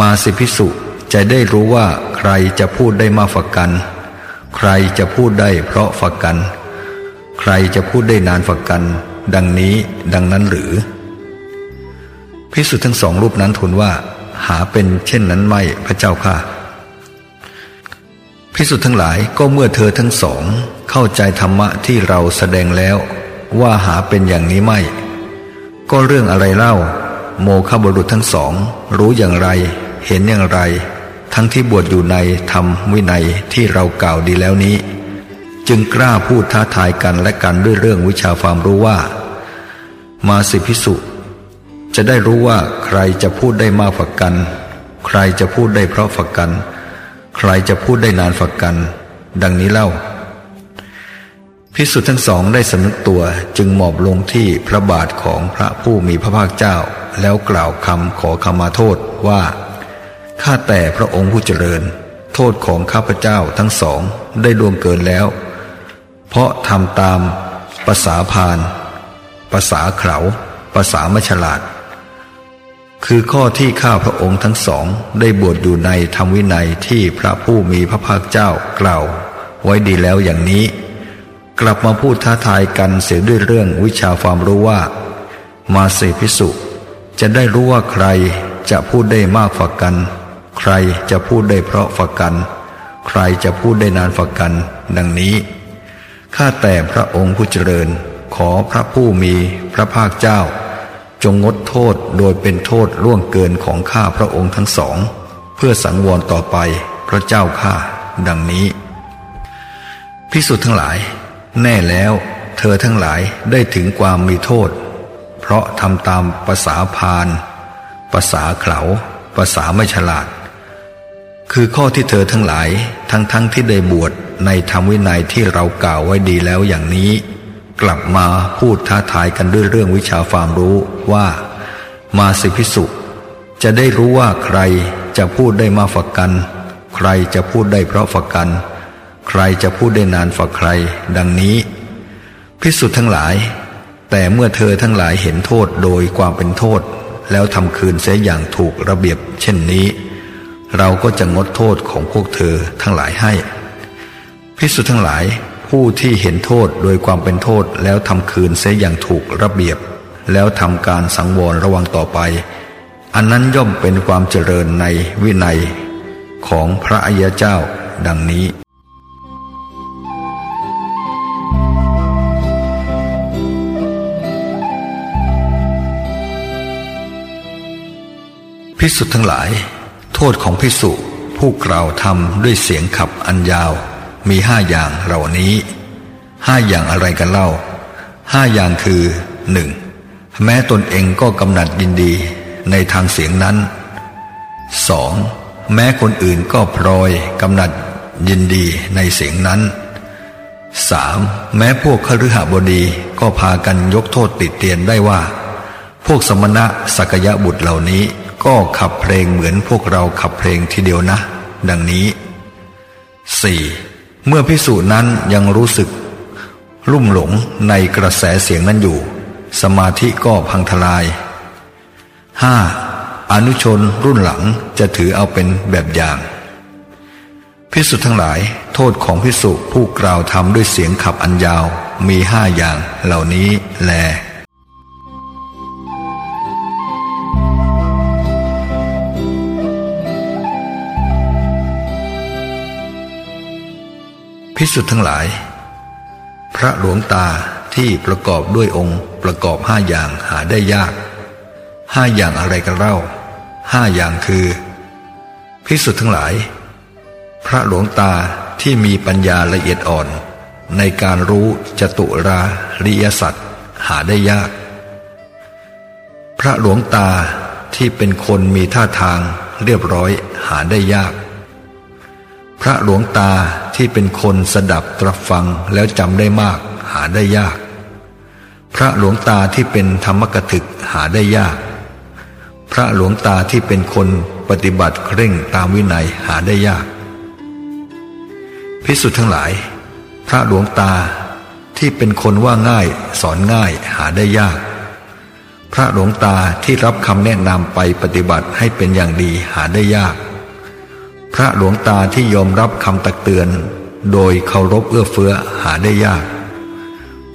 มาสิพิสุ จะได้รู้ว่าใครจะพูดได้มากฝักกัน ใครจะพูดได้เพราะฝักกัน ใครจะพูดได้นานฝักกัน ดังนี้ดังนั้นหรือ พิสุทธ์ทั้งสองรูปนั้นทูลว่า หาเป็นเช่นนั้นไม่พระเจ้าค่ะพิสุทธ์ทั้งหลายก็เมื่อเธอทั้งสอง เข้าใจธรรมะที่เราแสดงแล้ว ว่าหาเป็นอย่างนี้ไม่ ก็เรื่องอะไรเล่า โมฆะบุรุษทั้งสอง รู้อย่างไร เห็นอย่างไร ทั้งที่บวชอยู่ในธรรมวินัยที่เรากล่าวดีแล้วนี้ จึงกล้าพูดท้าทายกันและกันด้วยเรื่องวิชาความรู้ว่า มาสิพิสุจะได้รู้ว่าใครจะพูดได้มากฝักกัน ใครจะพูดได้เพราะฝักกัน ใครจะพูดได้นานฝักกัน ดังนี้เล่าพิสุทธ์ทั้งสองได้สำนึกตัวจึงหมอบลงที่พระบาทของพระผู้มีพระภาคเจ้า แล้วกล่าวคำขอขมาโทษว่า ข้าแต่พระองค์ผู้เจริญ โทษของข้าพเจ้าทั้งสองได้ล่วงเกินแล้ว เพราะทำตามภาษาพานภาษาเขาภาษามฉลาด คือข้อที่ข้าพระองค์ทั้งสองได้บวชอยู่ในธรรมวินัยที่พระผู้มีพระภาคเจ้ากล่าว ไว้ดีแล้วอย่างนี้ กลับมาพูดท้าทายกันเสียด้วยเรื่องวิชาความรู้ว่า มาเสพิสุจะได้รู้ว่าใครจะพูดได้มากฝักกัน ใครจะพูดได้เพราะฝักกัน ใครจะพูดได้นานฝักกัน ดังนี้ข้าแต่พระองค์ผู้เจริญ ขอพระผู้มีพระภาคเจ้า จงงดโทษโดยเป็นโทษล่วงเกินของข้าพระองค์ทั้งสอง เพื่อสังวรต่อไปพระเจ้าข้าดังนี้ พิสุทธ์ทั้งหลาย แน่แล้วเธอทั้งหลายได้ถึงความมีโทษ เพราะทำตามภาษาพานภาษาเขาภาษาไม่ฉลาด คือข้อที่เธอทั้งหลายทั้งทั้งที่ได้บวชในธรรมวินัยที่เรากล่าวไว้ดีแล้วอย่างนี้ กลับมาพูดท้าทายกันด้วยเรื่องวิชาความรู้ว่า มาสิพิสุจะได้รู้ว่าใครจะพูดได้มาฝักกัน ใครจะพูดได้เพราะฝักกัน ใครจะพูดได้นานฝักใคร ดังนี้ พิสุทั้งหลาย แต่เมื่อเธอทั้งหลายเห็นโทษโดยความเป็นโทษ แล้วทำคืนเสียอย่างถูกระเบียบเช่นนี้ เราก็จะงดโทษของพวกเธอทั้งหลายให้พิสุทั้งหลายผู้ที่เห็นโทษโดยความเป็นโทษแล้วทำคืนเสียอย่างถูกระเบียบ แล้วทำการสังวรระวังต่อไป อันนั้นย่อมเป็นความเจริญในวินัยของพระอริยเจ้าดังนี้พิสุทธ์ทั้งหลาย ษของพิสุผู้กล่าวทำด้วยเสียงขับอันยาว มีห้าอย่างเหล่านี้ห้าอย่างอะไรกันเล่าห้าอย่างคือหนึ่งแม้ตนเองก็กำหนัดยินดีในทางเสียงนั้นสองแม้คนอื่นก็พลอยกำหนัดยินดีในเสียงนั้นสามแม้พวกคฤหบดีก็พากันยกโทษติดเตียนได้ว่า พวกสมณะสักยะบุตรเหล่านี้ ก็ขับเพลงเหมือนพวกเราขับเพลงทีเดียวนะ ดังนี้สี่เมื่อพิสูจน์นั้นยังรู้สึก ลุ่มหลงในกระแสเสียงนั้นอยู่ สมาธิก็พังทลาย 5. อนุชนรุ่นหลังจะถือเอาเป็นแบบอย่าง พิสุทั้งหลาย โทษของพิสุผู้กล่าวทำด้วยเสียงขับอันยาวมีห้าอย่างเหล่านี้แล พิสุทั้งหลาย พระหลวงตาที่ประกอบด้วยองค์ประกอบห้าอย่างหาได้ยากห้าอย่างอะไรกันเล่าห้าอย่างคือ พิสุทธ์ทั้งหลาย พระหลวงตาที่มีปัญญาละเอียดอ่อน ในการรู้จตุราริยสัตว์หาได้ยาก พระหลวงตาที่เป็นคนมีท่าทางเรียบร้อยหาได้ยาก พระหลวงตาที่เป็นคนสดับตรับฟังแล้วจำได้มากหาได้ยาก พระหลวงตาที่เป็นธรรมกถึกหาได้ยาก พระหลวงตาที่เป็นคนปฏิบัติเคร่งตามวินัยหาได้ยาก พิสุทธ์ทั้งหลาย พระหลวงตาที่เป็นคนว่าง่ายสอนง่ายหาได้ยาก พระหลวงตาที่รับคำแนะนำไปปฏิบัติให้เป็นอย่างดีหาได้ยาก พระหลวงตาที่ยอมรับคำตักเตือน โดยเคารพเอื้อเฟื้อหาได้ยาก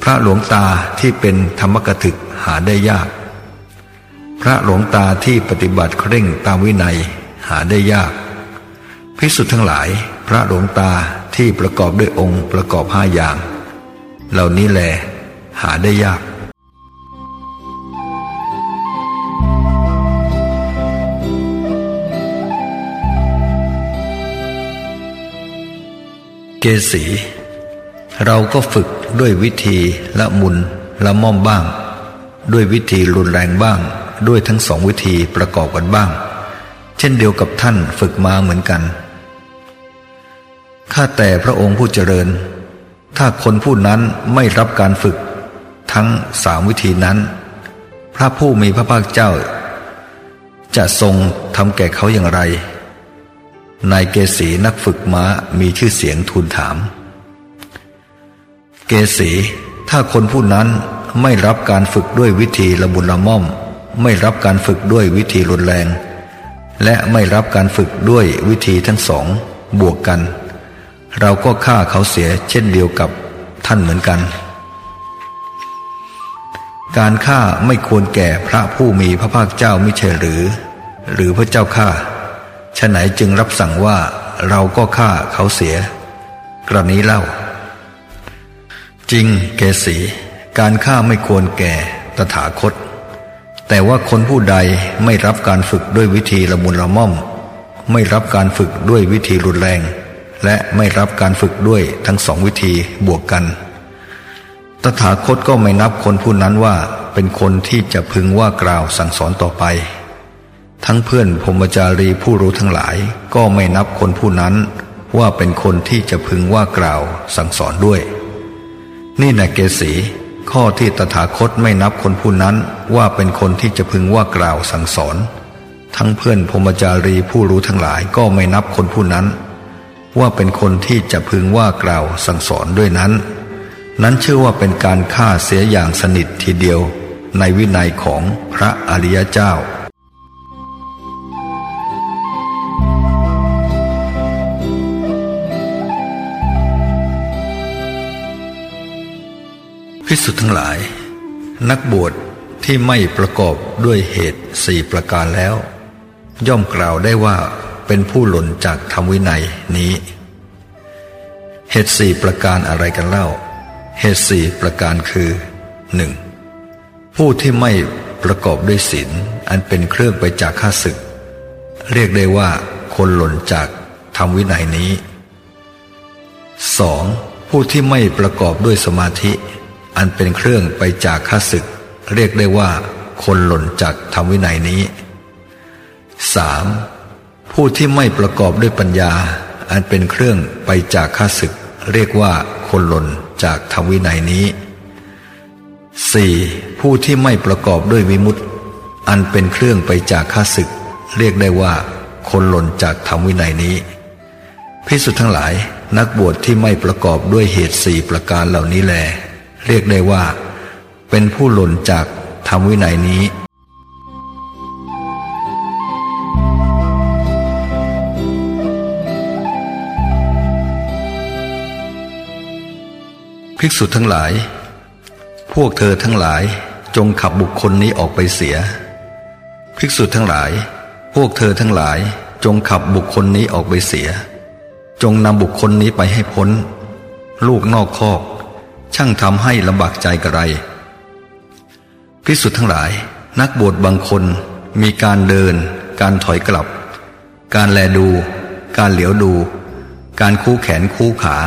พระหลวงตาที่เป็นธรรมกถึกหาได้ยาก พระหลวงตาที่ปฏิบัติเคร่งตามวินัยหาได้ยาก พิสุทธ์ทั้งหลาย พระหลวงตาที่ประกอบด้วยองค์ประกอบห้าอย่าง เหล่านี้แหลหาได้ยาก เกสี เราก็ฝึกด้วยวิธีละมุนละม่อมบ้าง ด้วยวิธีรุนแรงบ้าง ด้วยทั้งสองวิธีประกอบกันบ้าง เช่นเดียวกับท่านฝึกมาเหมือนกันข้าแต่พระองค์ผู้เจริญ ถ้าคนผู้นั้นไม่รับการฝึก ทั้งสามวิธีนั้น พระผู้มีพระภาคเจ้า จะทรงทำแก่เขาอย่างไร นายเกษีนักฝึกม้ามีชื่อเสียงทูลถาม เกษีถ้าคนผู้นั้นไม่รับการฝึกด้วยวิธีละมุนละม่อม ไม่รับการฝึกด้วยวิธีรุนแรง และไม่รับการฝึกด้วยวิธีทั้งสอง บวกกัน เราก็ฆ่าเขาเสียเช่นเดียวกับท่านเหมือนกัน การฆ่าไม่ควรแก่พระผู้มีพระภาคเจ้าไม่ใช่หรือ หรือพระเจ้าข้า ฉะไหนจึงรับสั่งว่าเราก็ฆ่าเขาเสีย กรณีเล่า จริงเกษีการฆ่าไม่ควรแก่ตถาคต แต่ว่าคนผู้ใดไม่รับการฝึกด้วยวิธีละมุนละม่อม ไม่รับการฝึกด้วยวิธีรุนแรง และไม่รับการฝึกด้วยทั้งสองวิธีบวกกัน ตถาคตก็ไม่นับคนผู้นั้นว่าเป็นคนที่จะพึงว่ากล่าวสั่งสอนต่อไป ทั้งเพื่อนพรมจารีผู้รู้ทั้งหลายก็ไม่นับคนผู้นั้นว่าเป็นคนที่จะพึงว่ากล่าวสั่งสอนด้วย นี่นะเกษีข้อที่ตถาคตไม่นับคนผู้นั้นว่าเป็นคนที่จะพึงว่ากล่าวสั่งสอน ทั้งเพื่อนพรมจารีผู้รู้ทั้งหลายก็ไม่นับคนผู้นั้น ว่าเป็นคนที่จะพึงว่ากล่าวสั่งสอนด้วยนั้น นั้นชื่อว่าเป็นการฆ่าเสียอย่างสนิททีเดียวในวินัยของพระอริยเจ้า พิสุทธ์ทั้งหลาย นักบวชที่ไม่ประกอบด้วยเหตุสี่ประการแล้ว ย่อมกล่าวได้ว่าเป็นผู้หล่นจากธรรมวินัยนี้ เหตุสี่ประการอะไรกันเล่า เหตุสี่ประการคือหนึ่งผู้ที่ไม่ประกอบด้วยศีลอันเป็นเครื่องไปจากข้าศึก เรียกได้ว่าคนหล่นจากธรรมวินัยนี้สองผู้ที่ไม่ประกอบด้วยสมาธิ อันเป็นเครื่องไปจากข้าศึก เรียกได้ว่าคนหล่นจากธรรมวินัยนี้สามผู้ที่ไม่ประกอบด้วยปัญญา อันเป็นเครื่องไปจากข้าศึก เรียกว่าคนหล่นจากธรรมวินัยนี้สี่ผู้ที่ไม่ประกอบด้วยวิมุตติ อันเป็นเครื่องไปจากข้าศึก เรียกได้ว่า คนหล่นจากธรรมวินัยนี้พิสุทธ์ทั้งหลายนักบวชที่ไม่ประกอบด้วยเหตุสี่ประการเหล่านี้แล เรียกได้ว่า เป็นผู้หล่นจากธรรมวินัยนี้ ภิกษุทั้งหลาย พวกเธอทั้งหลายจงขับบุคคลนี้ออกไปเสีย ภิกษุทั้งหลาย พวกเธอทั้งหลายจงขับบุคคลนี้ออกไปเสีย จงนำบุคคลนี้ไปให้พ้น ลูกนอกคอก ช่างทำให้ลำบากใจกระไรภิกษุทั้งหลาย นักบวชบางคนมีการเดิน การถอยกลับ การแลดู การเหลียวดู การคู่แขนคู่ขา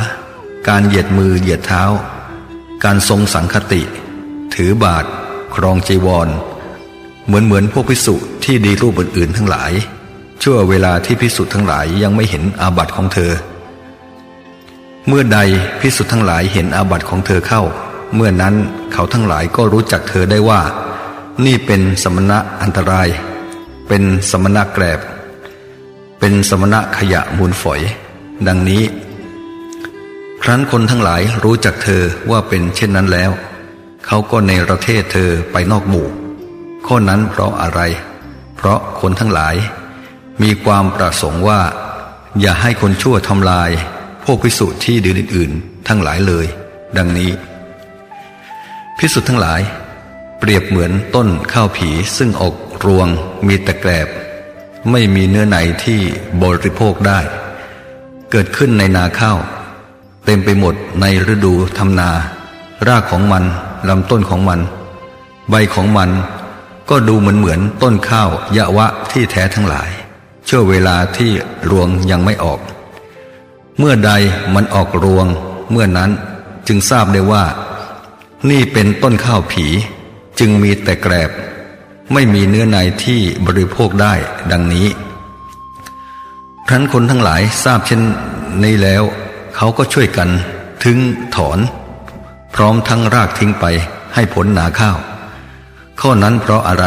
การเหยียดมือเหยียดเท้า การทรงสังคติ ถือบาทครองจีวร เหมือนเหมือนพวกพิสุที่ดีรูปอื่นๆทั้งหลาย ชั่วเวลาที่พิสุทั้งหลายยังไม่เห็นอาบัติของเธอ เมื่อใดพิสุทั้งหลายเห็นอาบัติของเธอเข้า เมื่อนั้นเขาทั้งหลายก็รู้จักเธอได้ว่า นี่เป็นสมณะอันตราย เป็นสมณะแกรบ เป็นสมณะขยะมูลฝอย ดังนี้ ครั้นคนทั้งหลายรู้จักเธอว่าเป็นเช่นนั้นแล้ว เขาก็ในประเทศเธอไปนอกหมู่ ข้อนั้นเพราะอะไร เพราะคนทั้งหลาย มีความประสงค์ว่า อย่าให้คนชั่วทำลาย พวกพิสุที่ดือื่น ๆ ทั้งหลายเลย ดังนี้พิสุทั้งหลาย เปรียบเหมือนต้นข้าวผีซึ่งออกรวงมีตะแกรบ ไม่มีเนื้อในที่บริโภคได้ เกิดขึ้นในนาข้าว เต็มไปหมดในฤดูทำนา รากของมันลำต้นของมัน ใบของมันก็ดูเหมือนเหมือนต้นข้าวยะวะที่แท้ทั้งหลายช่วเวลาที่รวงยังไม่ออก เมื่อใดมันออกรวง เมื่อนั้นจึงทราบได้ว่า นี่เป็นต้นข้าวผี จึงมีแต่แกรบ ไม่มีเนื้อในที่บริโภคได้ดังนี้ครั้นคนทั้งหลายทราบเช่นนี้แล้ว เขาก็ช่วยกันถึงถอน พร้อมทั้งรากทิ้งไปให้ผลหนาข้าว ข้อนั้นเพราะอะไร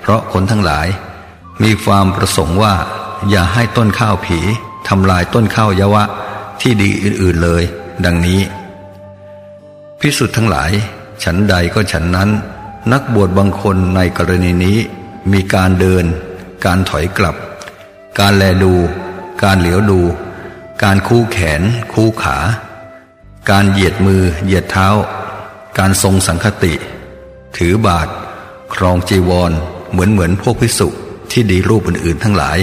เพราะคนทั้งหลาย มีความประสงค์ว่า อย่าให้ต้นข้าวผี ทำลายต้นข้าวยะวะที่ดีอื่นๆเลย ดังนี้ พิสุทธ์ทั้งหลาย ฉันใดก็ฉันนั้น นักบวชบางคนในกรณีนี้ มีการเดิน การถอยกลับ การแลดู การเหลียวดู การคู่แขน คู่ขา การเหยียดมือ เหยียดเท้า การทรงสังคติ ถือบาทครองจีวร เหมือนเหมือนพวกพิสุที่ดีรูปอื่นๆ ทั้งหลาย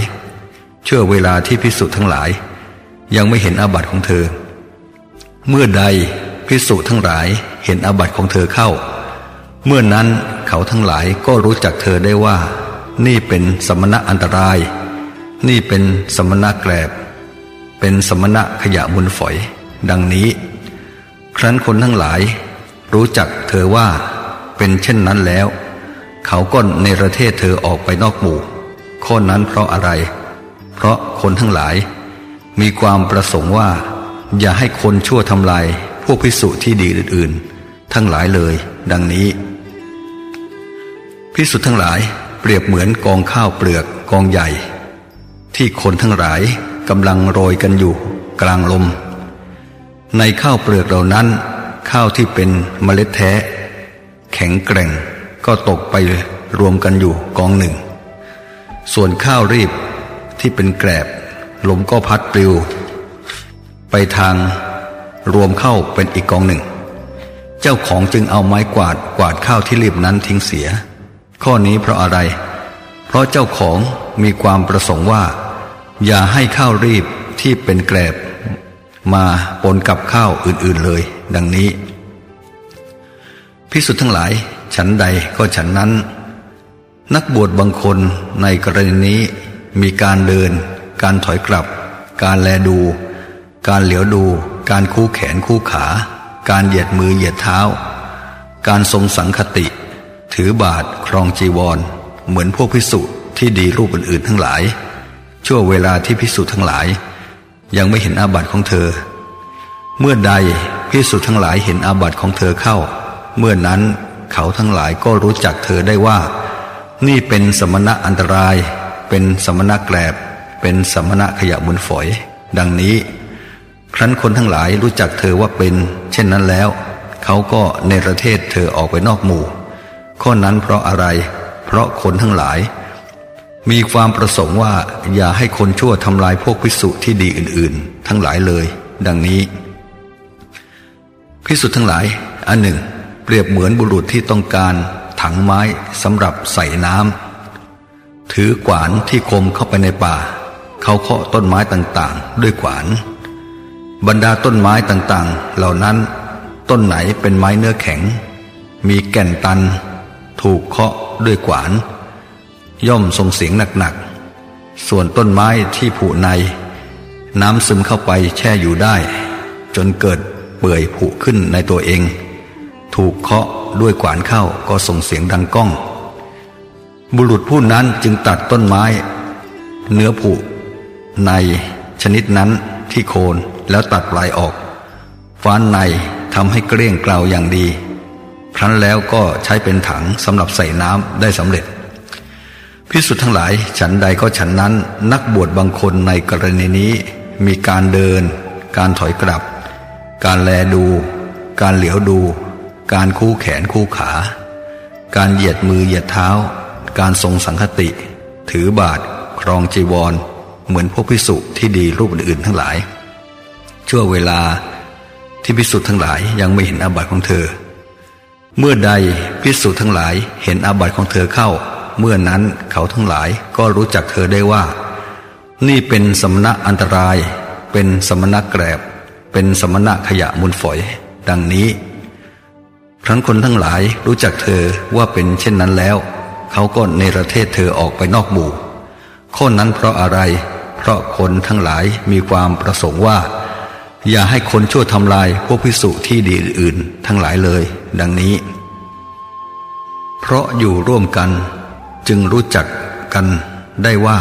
ชื่อเวลาที่พิสุทั้งหลาย ยังไม่เห็นอาบัติของเธอ เมื่อใดพิสุทั้งหลายเห็นอาบัติของเธอเข้า เมื่อนั้นเขาทั้งหลายก็รู้จักเธอได้ว่า นี่เป็นสมณะอันตราย นี่เป็นสมณะแกลบ เป็นสมณะขยะมุนฝอย ดังนี้ ครั้นคนทั้งหลาย รู้จักเธอว่าเป็นเช่นนั้นแล้ว เขาก็ในประเทศเธอออกไปนอกหมู่ ข้อนั้นเพราะอะไร ราะคนทั้งหลาย มีความประสงค์ว่า อย่าให้คนชั่วทำลายพวกพิสุที่ดีอื่น ๆ ทั้งหลายเลย ดังนี้ พิสุทั้งหลายเปรียบเหมือนกองข้าวเปลือกกองใหญ่ ที่คนทั้งหลายกำลังโรยกันอยู่กลางลม ในข้าวเปลือกเหล่านั้น ข้าวที่เป็นเมล็ดแท้ แข็งแกร่งก็ตกไปรวมกันอยู่กองหนึ่ง ส่วนข้าวรีบ ที่เป็นแกรบลมก็พัดปลิว ไปทางรวมเข้าเป็นอีกกองหนึ่ง เจ้าของจึงเอาไม้กวาดกวาดข้าวที่รีบนั้นทิ้งเสีย ข้อนี้เพราะอะไร เพราะเจ้าของมีความประสงค์ว่า อย่าให้ข้าวรีบที่เป็นแกรบมาปนกับข้าวอื่นๆเลย ดังนี้พิสุทธ์ทั้งหลาย ฉันใดก็ฉันนั้น นักบวชบางคนในกรณีนี้ มีการเดิน การถอยกลับ การแลดู การเหลียวดู การคู่แขนคู่ขา การเหยียดมือเหยียดเท้า การทรงสังคติ ถือบาทครองจีวร เหมือนพวกพิสุที่ดีรูปอื่นๆทั้งหลาย ชั่วเวลาที่พิสุทั้งหลาย ยังไม่เห็นอาบัติของเธอ เมื่อใดพิสุทั้งหลายเห็นอาบัติของเธอเข้า เมื่อนั้นเขาทั้งหลายก็รู้จักเธอได้ว่า นี่เป็นสมณะอันตราย เป็นสมณะแกลบ เป็นสมณะขยะบนฝอย ดังนี้ ครั้นคนทั้งหลายรู้จักเธอว่าเป็น เช่นนั้นแล้ว เขาก็ในประเทศเธอออกไปนอกหมู่ ข้อนั้นเพราะอะไร เพราะคนทั้งหลาย มีความประสงค์ว่าอย่าให้คนชั่วทำลายพวกพิสุที่ดีอื่น ๆ ทั้งหลายเลย ดังนี้พิสุทั้งหลาย อันหนึ่ง เปรียบเหมือนบุรุษที่ต้องการถังไม้สำหรับใส่น้ำ ถือกวานที่คมเข้าไปในป่า เขาเคาะต้นไม้ต่างๆ ด้วยขวาน บรรดาต้นไม้ต่างๆ เหล่านั้น ต้นไหนเป็นไม้เนื้อแข็ง มีแก่นตัน ถูกเคาะด้วยขวาน ย่อมส่งเสียงหนักๆ ส่วนต้นไม้ที่ผุใน น้ำซึมเข้าไปแช่อยู่ได้ จนเกิดเปื่อยผุขึ้นในตัวเอง ถูกเคาะด้วยขวานเข้าก็ส่งเสียงดังก้อง บุรุษผู้นั้นจึงตัดต้นไม้ เนื้อผุในชนิดนั้นที่โคนแล้วตัดปลายออกฟ้านในทำให้เกลี้ยงกล่าวอย่างดี ครั้นแล้วก็ใช้เป็นถังสำหรับใส่น้ำได้สำเร็จ พิพิสุทธ์ทั้งหลายฉันใดก็ฉันนั้นนักบวชบางคนในกรณีนี้มีการเดิน การถอยกลับ การแลดู การเหลียวดู การคู่แขนคู่ขา การเหยียดมือเหยียดเท้า การทรงสังคติ ถือบาทครองจีวร เหมือนพวกพิสุที่ดีรูปอื่นๆทั้งหลาย ชั่วเวลาที่พิสุทั้งหลายยังไม่เห็นอาบัติของเธอ เมื่อใดพิสุทั้งหลายเห็นอาบัติของเธอเข้า เมื่อนั้นเขาทั้งหลายก็รู้จักเธอได้ว่า นี่เป็นสมณะอันตราย เป็นสมณะแกรบ เป็นสมณะขยะมูลฝอย ดังนี้ครั้นคนทั้งหลายรู้จักเธอว่าเป็นเช่นนั้นแล้ว เขาก็เนรเทศเธอออกไปนอกหมู่ข้อนั้นเพราะอะไร เพราะคนทั้งหลายมีความประสงค์ว่า อย่าให้คนชั่วทำลายพวกพิสุที่ดีอื่นทั้งหลายเลย ดังนี้ เพราะอยู่ร่วมกันจึงรู้จักกันได้ว่า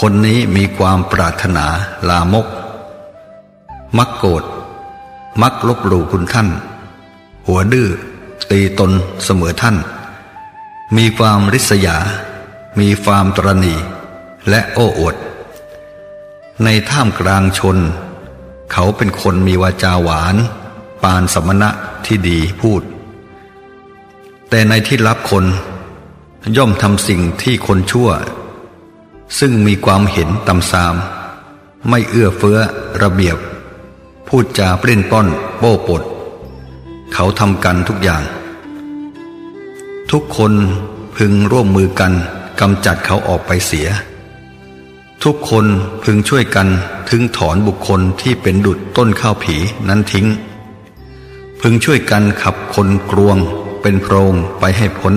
คนนี้มีความปรารถนาลามก มักโกรธมักลบหลู่คุณท่าน หัวดื้อตีตนเสมอท่าน มีความริษยา มีความตรณีและโอ้อวด ในท่ามกลางชน เขาเป็นคนมีวาจาหวาน ปานสมณะที่ดีพูด แต่ในที่รับคนย่อมทำสิ่งที่คนชั่ว ซึ่งมีความเห็นตำซาม ไม่เอื้อเฟื้อระเบียบ พูดจาเปลี่นป้อนโป้ปด เขาทำกันทุกอย่าง ทุกคนพึงร่วมมือกันกำจัดเขาออกไปเสีย ทุกคนพึงช่วยกันถึงถอนบุคคลที่เป็นดุดต้นข้าวผีนั้นทิ้ง พึงช่วยกันขับคนกลวงเป็นโพรงไปให้พ้น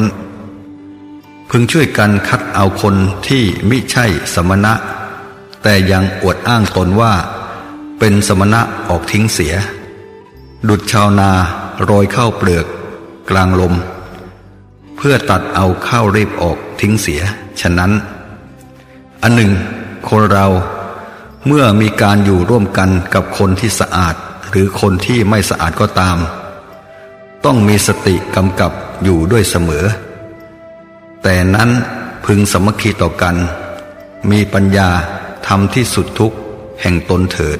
พึงช่วยกันคัดเอาคนที่มิใช่สมณะ แต่ยังอวดอ้างตนว่า เป็นสมณะออกทิ้งเสีย ดุดชาวนาโรยข้าวเปลือก กลางลม เพื่อตัดเอาข้าวรีบออกทิ้งเสีย ฉะนั้น อันหนึ่ง คนเราเมื่อมีการอยู่ร่วมกันกับคนที่สะอาดหรือคนที่ไม่สะอาดก็ตาม ต้องมีสติกำกับอยู่ด้วยเสมอ แต่นั้นพึงสมัคคีต่อกัน มีปัญญาทำที่สุดทุกแห่งตนเถิด